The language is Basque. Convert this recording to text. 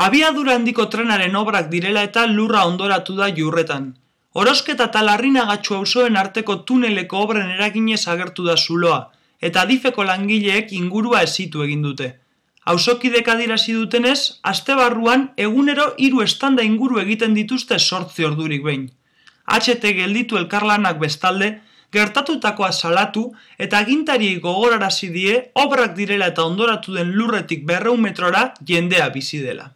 Abiadura handiko trenaren obrak direla eta lurra ondoratu da jurretan. Orosketa eta larrinagatxu auzoen arteko tuneleko obren eraginez agertu da zuloa, eta adifeko langileek ingurua ezitu egin dute. Hausokidek adirazi dutenez, aste barruan egunero hiru estanda inguru egiten dituzte sortzi ordurik behin. HT gelditu elkarlanak bestalde, gertatutakoa salatu eta agintariei gogorarazi die obrak direla eta ondoratu den lurretik berreun metrora jendea bizi dela.